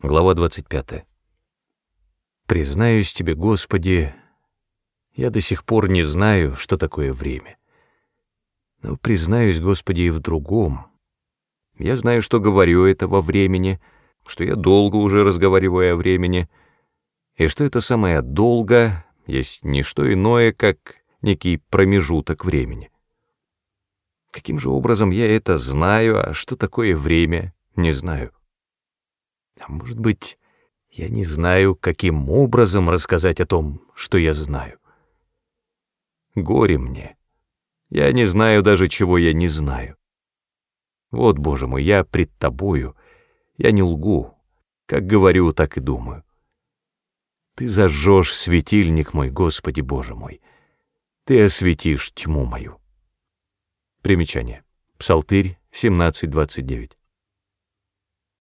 Глава 25. Признаюсь тебе, Господи, я до сих пор не знаю, что такое время. Но признаюсь, Господи, и в другом. Я знаю, что говорю это во времени, что я долго уже разговариваю о времени, и что это самое «долго» есть не что иное, как некий промежуток времени. Каким же образом я это знаю, а что такое время, не знаю. А может быть, я не знаю, каким образом рассказать о том, что я знаю. Горе мне. Я не знаю даже, чего я не знаю. Вот, Боже мой, я пред Тобою, я не лгу, как говорю, так и думаю. Ты зажжешь светильник мой, Господи Боже мой. Ты осветишь тьму мою. Примечание. Псалтырь 17.29.